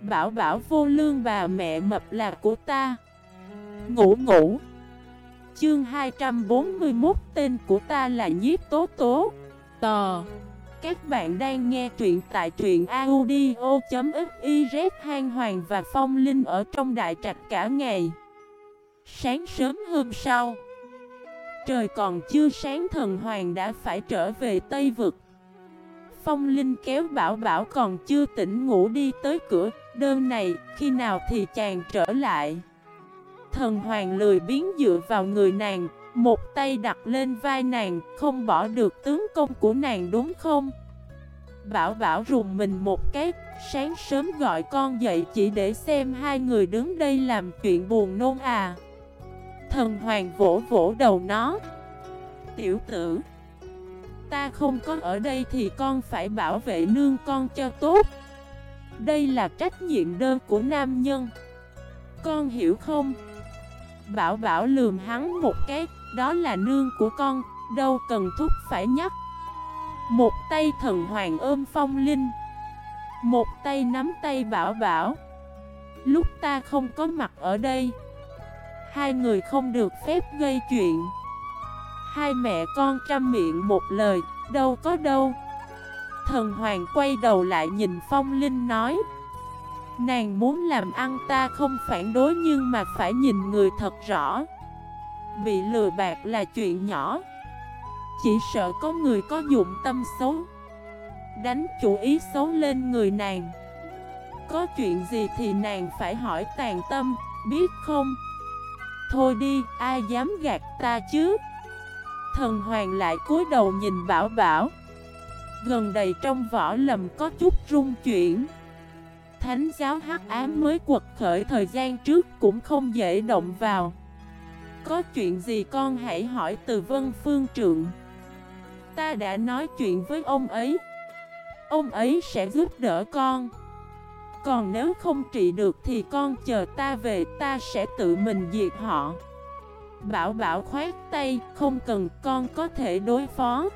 Bảo bảo vô lương bà mẹ mập là của ta. Ngủ ngủ. Chương 241 tên của ta là Nhiếp Tố Tố. Tò. Các bạn đang nghe truyện tại truyện audio.xyz Hang Hoàng và Phong Linh ở trong đại trạch cả ngày. Sáng sớm hôm sau, Trời còn chưa sáng thần hoàng đã phải trở về Tây Vực. Phong Linh kéo bảo bảo còn chưa tỉnh ngủ đi tới cửa. Đơn này, khi nào thì chàng trở lại? Thần hoàng lười biến dựa vào người nàng, Một tay đặt lên vai nàng, Không bỏ được tướng công của nàng đúng không? Bảo bảo rùng mình một cái, Sáng sớm gọi con dậy chỉ để xem hai người đứng đây làm chuyện buồn nôn à. Thần hoàng vỗ vỗ đầu nó. Tiểu tử, Ta không có ở đây thì con phải bảo vệ nương con cho tốt. Đây là trách nhiệm đơn của nam nhân. Con hiểu không? Bảo bảo lườm hắn một cái Đó là nương của con Đâu cần thúc phải nhắc. Một tay thần hoàng ôm phong linh Một tay nắm tay bảo bảo. Lúc ta không có mặt ở đây Hai người không được phép gây chuyện. Hai mẹ con trăm miệng một lời, đâu có đâu. Thần hoàng quay đầu lại nhìn phong linh nói Nàng muốn làm ăn ta không phản đối nhưng mà phải nhìn người thật rõ. Bị lừa bạc là chuyện nhỏ. Chỉ sợ có người có dụng tâm xấu. Đánh chủ ý xấu lên người nàng. Có chuyện gì thì nàng phải hỏi tàn tâm, biết không? Thôi đi, ai dám gạt ta chứ? Thần hoàng lại cúi đầu nhìn bảo bảo. Gần đầy trong vỏ lầm có chút rung chuyển. Thánh giáo hắc ám mới quật khởi thời gian trước cũng không dễ động vào. Có chuyện gì con hãy hỏi từ vân phương trượng. Ta đã nói chuyện với ông ấy. Ông ấy sẽ giúp đỡ con. Còn nếu không trị được thì con chờ ta về ta sẽ tự mình diệt họ. Bảo bảo khoát tay, không cần con có thể đối phó.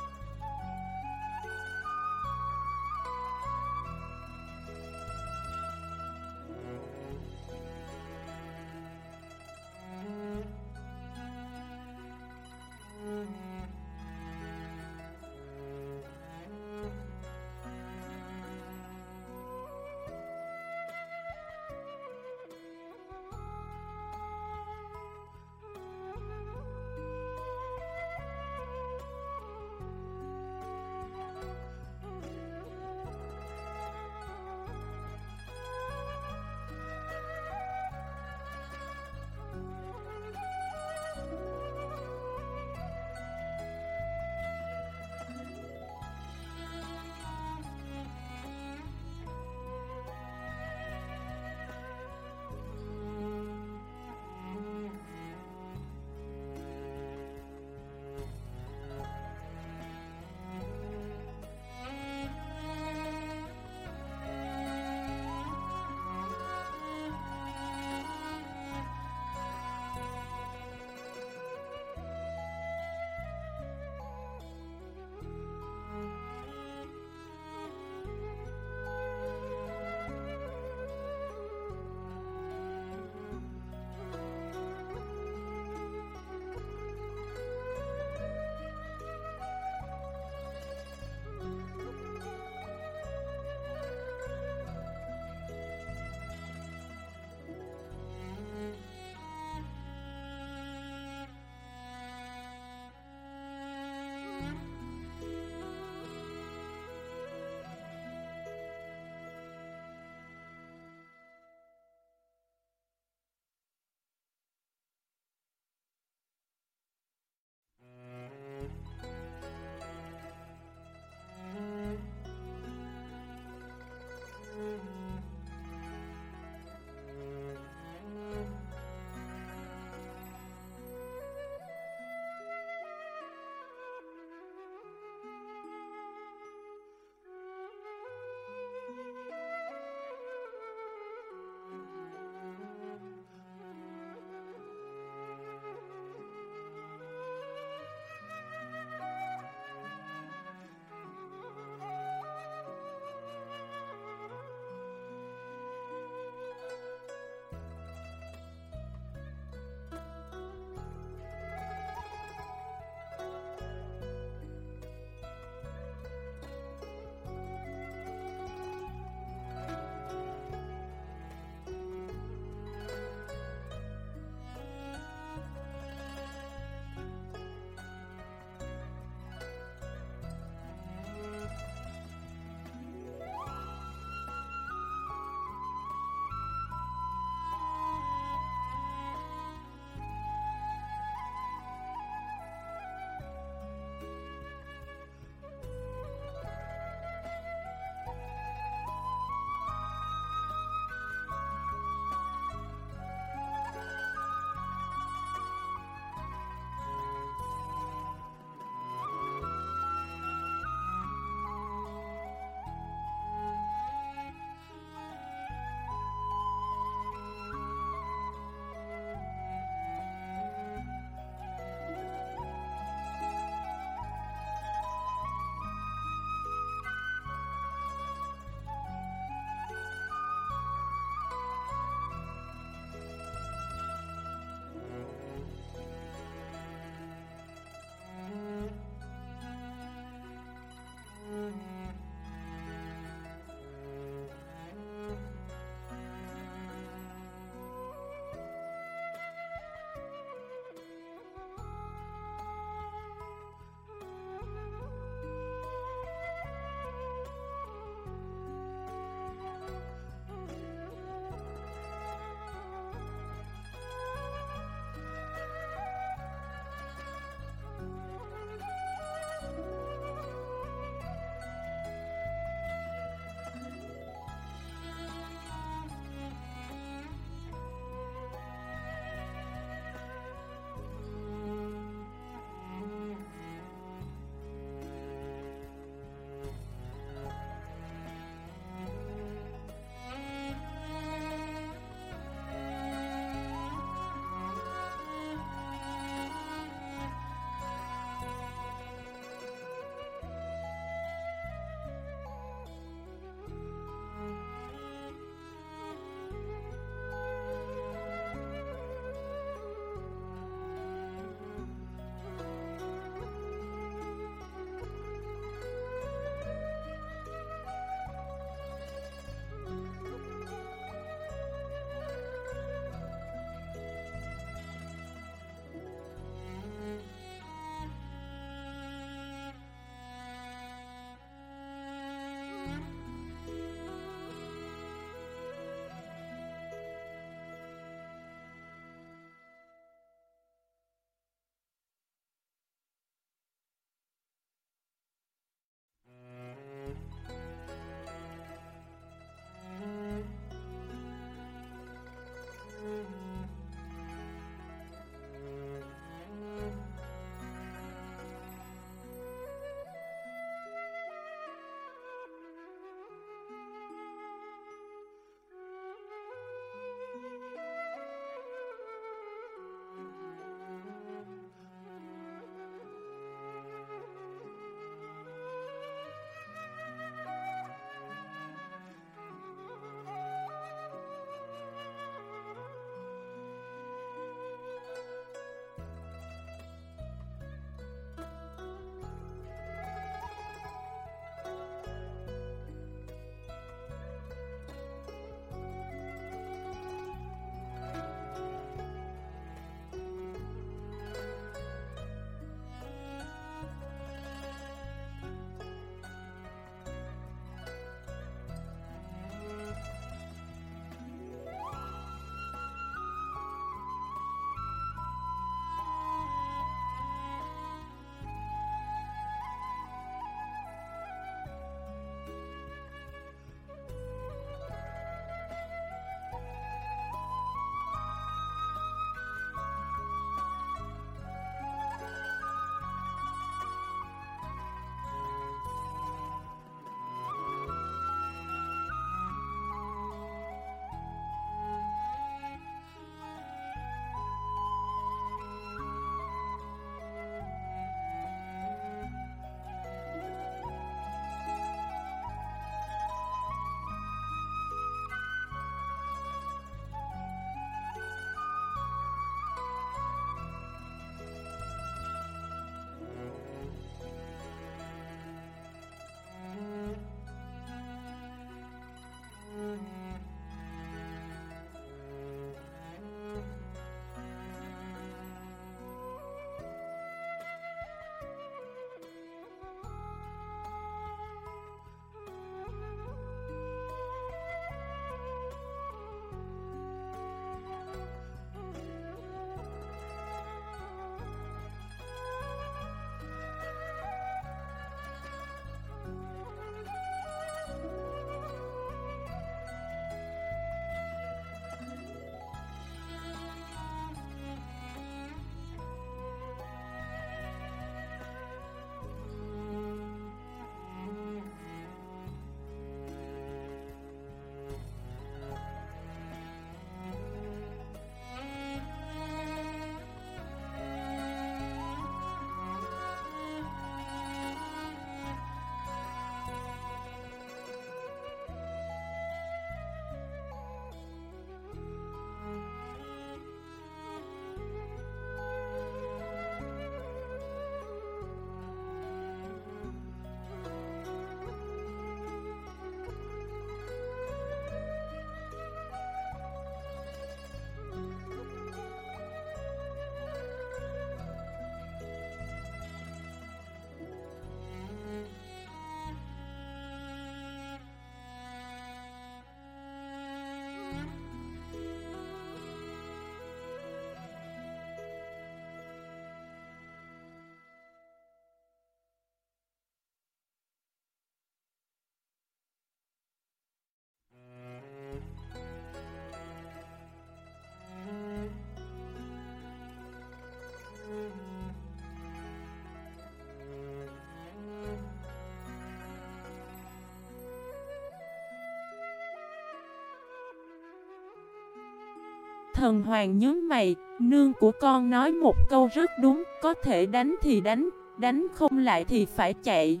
Thần hoàng nhớ mày, nương của con nói một câu rất đúng, có thể đánh thì đánh, đánh không lại thì phải chạy.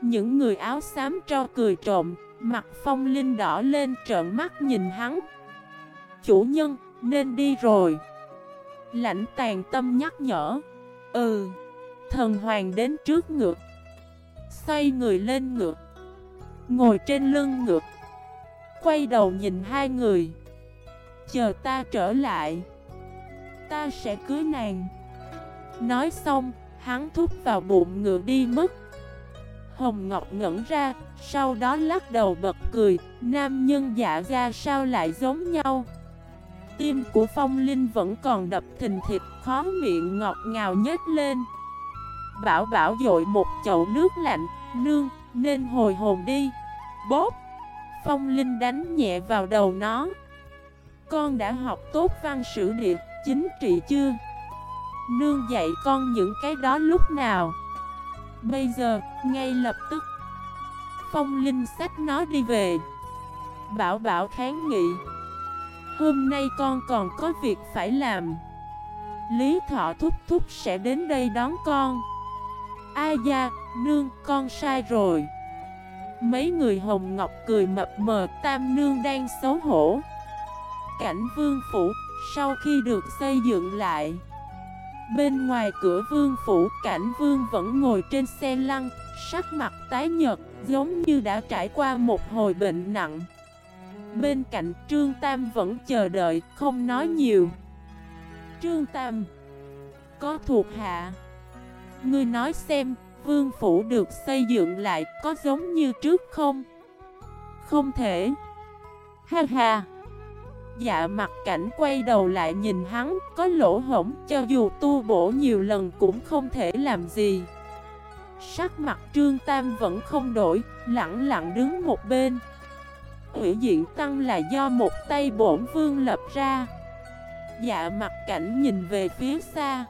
Những người áo xám cho cười trộm, mặt phong linh đỏ lên trợn mắt nhìn hắn. Chủ nhân, nên đi rồi. Lãnh tàn tâm nhắc nhở. Ừ, thần hoàng đến trước ngược. Xoay người lên ngược. Ngồi trên lưng ngược. Quay đầu nhìn hai người. Chờ ta trở lại. Ta sẽ cưới nàng. Nói xong, Hắn thúc vào bụng ngựa đi mất. Hồng Ngọc ngẩn ra, Sau đó lắc đầu bật cười, Nam nhân dạ ra sao lại giống nhau? Tim của Phong Linh vẫn còn đập thình thịt Khó miệng ngọt ngào nhếch lên. Bảo bảo dội một chậu nước lạnh, Nương, nên hồi hồn đi. Bốp. Phong Linh đánh nhẹ vào đầu nó con đã học tốt văn sử địa, chính trị chưa? Nương dạy con những cái đó lúc nào? Bây giờ, ngay lập tức. Phong Linh sách nó đi về. Bảo bảo kháng nghị. Hôm nay con còn có việc phải làm. Lý Thọ Thúc Thúc sẽ đến đây đón con. A da, nương, con sai rồi. Mấy người Hồng Ngọc cười mập mờ Tam nương đang xấu hổ cảnh vương phủ, sau khi được xây dựng lại. Bên ngoài cửa vương phủ, cảnh vương vẫn ngồi trên xe lăn, sắc mặt tái nhợt, giống như đã trải qua một hồi bệnh nặng. Bên cạnh Trương Tam vẫn chờ đợi, không nói nhiều. Trương Tam Có thuộc hạ. Ngươi nói xem, vương phủ được xây dựng lại có giống như trước không? Không thể. Ha ha. Dạ mặt cảnh quay đầu lại nhìn hắn, Có lỗ hổng, cho dù tu bổ nhiều lần cũng không thể làm gì. Sắc mặt Trương Tam vẫn không đổi, Lặng lặng đứng một bên. Hủy diện tăng là do một tay bổn vương lập ra. Dạ mặt cảnh nhìn về phía xa.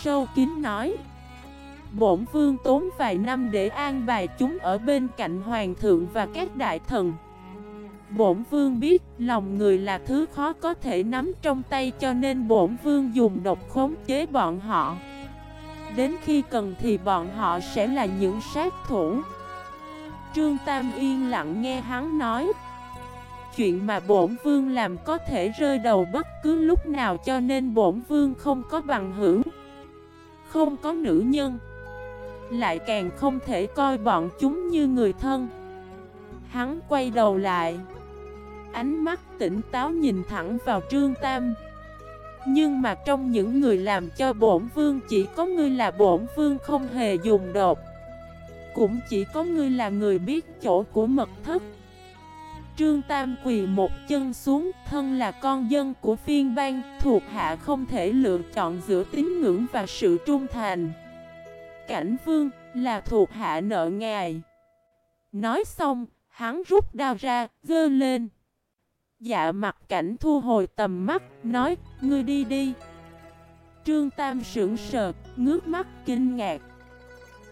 Sâu kín nói, Bổn vương tốn vài năm để an bài chúng ở bên cạnh hoàng thượng và các đại thần. Bổn vương biết lòng người là thứ khó có thể nắm trong tay cho nên bổn vương dùng độc khống chế bọn họ. Đến khi cần thì bọn họ sẽ là những sát thủ. Trương Tam yên lặng nghe hắn nói. Chuyện mà bổn vương làm có thể rơi đầu bất cứ lúc nào cho nên bổn vương không có bằng hữu. Không có nữ nhân. Lại càng không thể coi bọn chúng như người thân. Hắn quay đầu lại. Ánh mắt tỉnh táo nhìn thẳng vào Trương Tam. Nhưng mà trong những người làm cho bổn vương chỉ có ngươi là bổn vương không hề dùng đột. Cũng chỉ có ngươi là người biết chỗ của mật thất. Trương Tam quỳ một chân xuống Thân là con dân của phiên bang Thuộc hạ không thể lựa chọn giữa tín ngưỡng và sự trung thành. Cảnh vương là thuộc hạ nợ ngài. Nói xong, hắn rút đao ra, gơ lên. Dạ mặt cảnh thu hồi tầm mắt, nói, ngươi đi đi. Trương Tam sững sờ, ngước mắt kinh ngạc.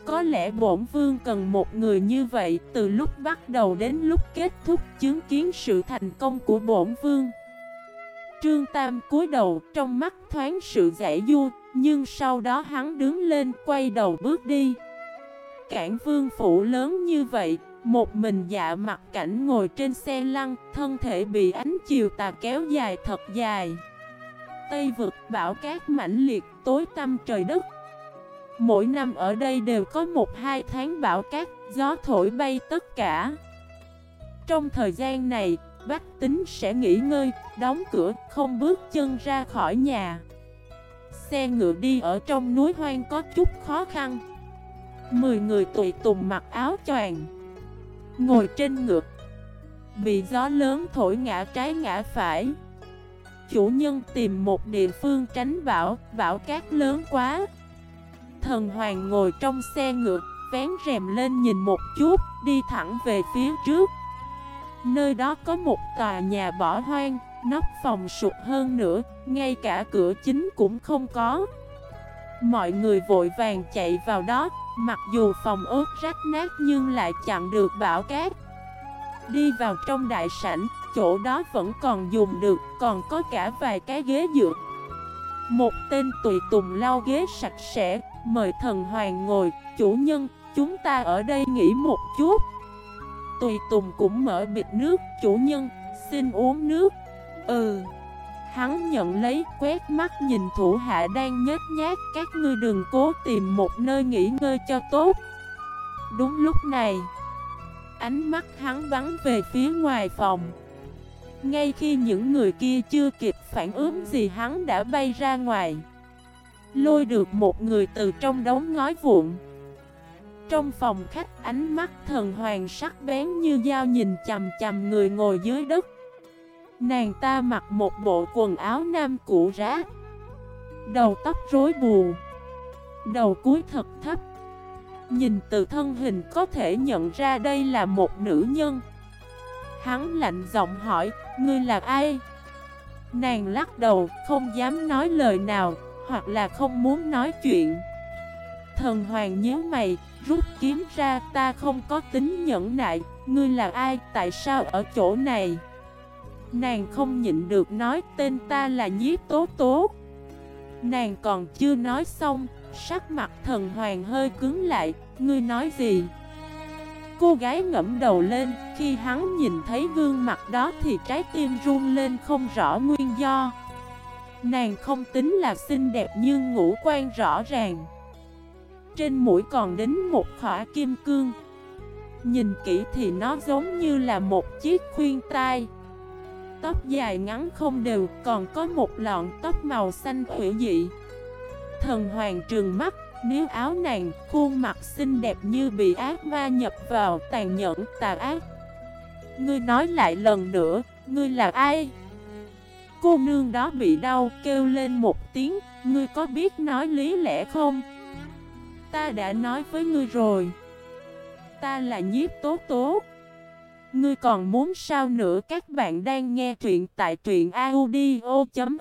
Có lẽ bổn vương cần một người như vậy từ lúc bắt đầu đến lúc kết thúc chứng kiến sự thành công của bổn vương. Trương Tam cúi đầu trong mắt thoáng sự giải du, nhưng sau đó hắn đứng lên quay đầu bước đi. Cảng vương phủ lớn như vậy, một mình dạ mặt cảnh ngồi trên xe lăn, thân thể bị ánh chiều tà kéo dài thật dài. Tây vực bão cát mãnh liệt tối tăm trời đất. Mỗi năm ở đây đều có một hai tháng bão cát, gió thổi bay tất cả. Trong thời gian này, bách tính sẽ nghỉ ngơi, đóng cửa, không bước chân ra khỏi nhà. Xe ngựa đi ở trong núi hoang có chút khó khăn. Mười người tùy tùng mặc áo choàng Ngồi trên ngực. Bị gió lớn thổi ngã trái ngã phải. Chủ nhân tìm một địa phương tránh bão Bão cát lớn quá. Thần hoàng ngồi trong xe ngựa, Vén rèm lên nhìn một chút, Đi thẳng về phía trước. Nơi đó có một tòa nhà bỏ hoang, Nóc phòng sụt hơn nữa, Ngay cả cửa chính cũng không có. Mọi người vội vàng chạy vào đó Mặc dù phòng ốt rách nát nhưng lại chặn được bão cát Đi vào trong đại sảnh, chỗ đó vẫn còn dùng được, còn có cả vài cái ghế dựa. Một tên tùy tùng lau ghế sạch sẽ, mời thần hoàng ngồi, chủ nhân, chúng ta ở đây nghỉ một chút. Tùy tùng cũng mở bịch nước, chủ nhân, xin uống nước. Ừ. Hắn nhận lấy, quét mắt nhìn thủ hạ đang nhếch nhát Các ngươi đừng cố tìm một nơi nghỉ ngơi cho tốt. Đúng lúc này, Ánh mắt hắn bắn về phía ngoài phòng. Ngay khi những người kia chưa kịp phản ứng gì, hắn đã bay ra ngoài. Lôi được một người từ trong đống ngói vụn. Trong phòng khách, ánh mắt thần hoàng sắc bén như dao nhìn chầm chầm người ngồi dưới đất. Nàng ta mặc một bộ quần áo nam cũ rá. Đầu tóc rối bù. Đầu cúi thật thấp. Nhìn từ thân hình có thể nhận ra đây là một nữ nhân. Hắn lạnh giọng hỏi, ngươi là ai? Nàng lắc đầu, không dám nói lời nào, hoặc là không muốn nói chuyện. Thần hoàng nhớ mày, rút kiếm ra, ta không có tính nhẫn nại, ngươi là ai, tại sao ở chỗ này? Nàng không nhịn được nói tên ta là nhiếp tố tố. Nàng còn chưa nói xong, Sắc mặt thần hoàng hơi cứng lại, Ngươi nói gì? Cô gái ngẫm đầu lên, Khi hắn nhìn thấy gương mặt đó Thì trái tim run lên không rõ nguyên do. Nàng không tính là xinh đẹp nhưng ngũ quan rõ ràng. Trên mũi còn đính một khỏa kim cương. Nhìn kỹ thì nó giống như là một chiếc khuyên tai. Tóc dài ngắn không đều, Còn có một lọn tóc màu xanh hủy dị. Thần hoàng trường mắt, Nếu áo nàng Khuôn mặt xinh đẹp như bị ác ma nhập vào Tàn nhẫn tà ác. Ngươi nói lại lần nữa, Ngươi là ai? Cô nương đó bị đau Kêu lên một tiếng, Ngươi có biết nói lý lẽ không? Ta đã nói với ngươi rồi. Ta là nhiếp tố tố. Ngươi còn muốn sao nữa? Các bạn đang nghe truyện tại truyện audio.fif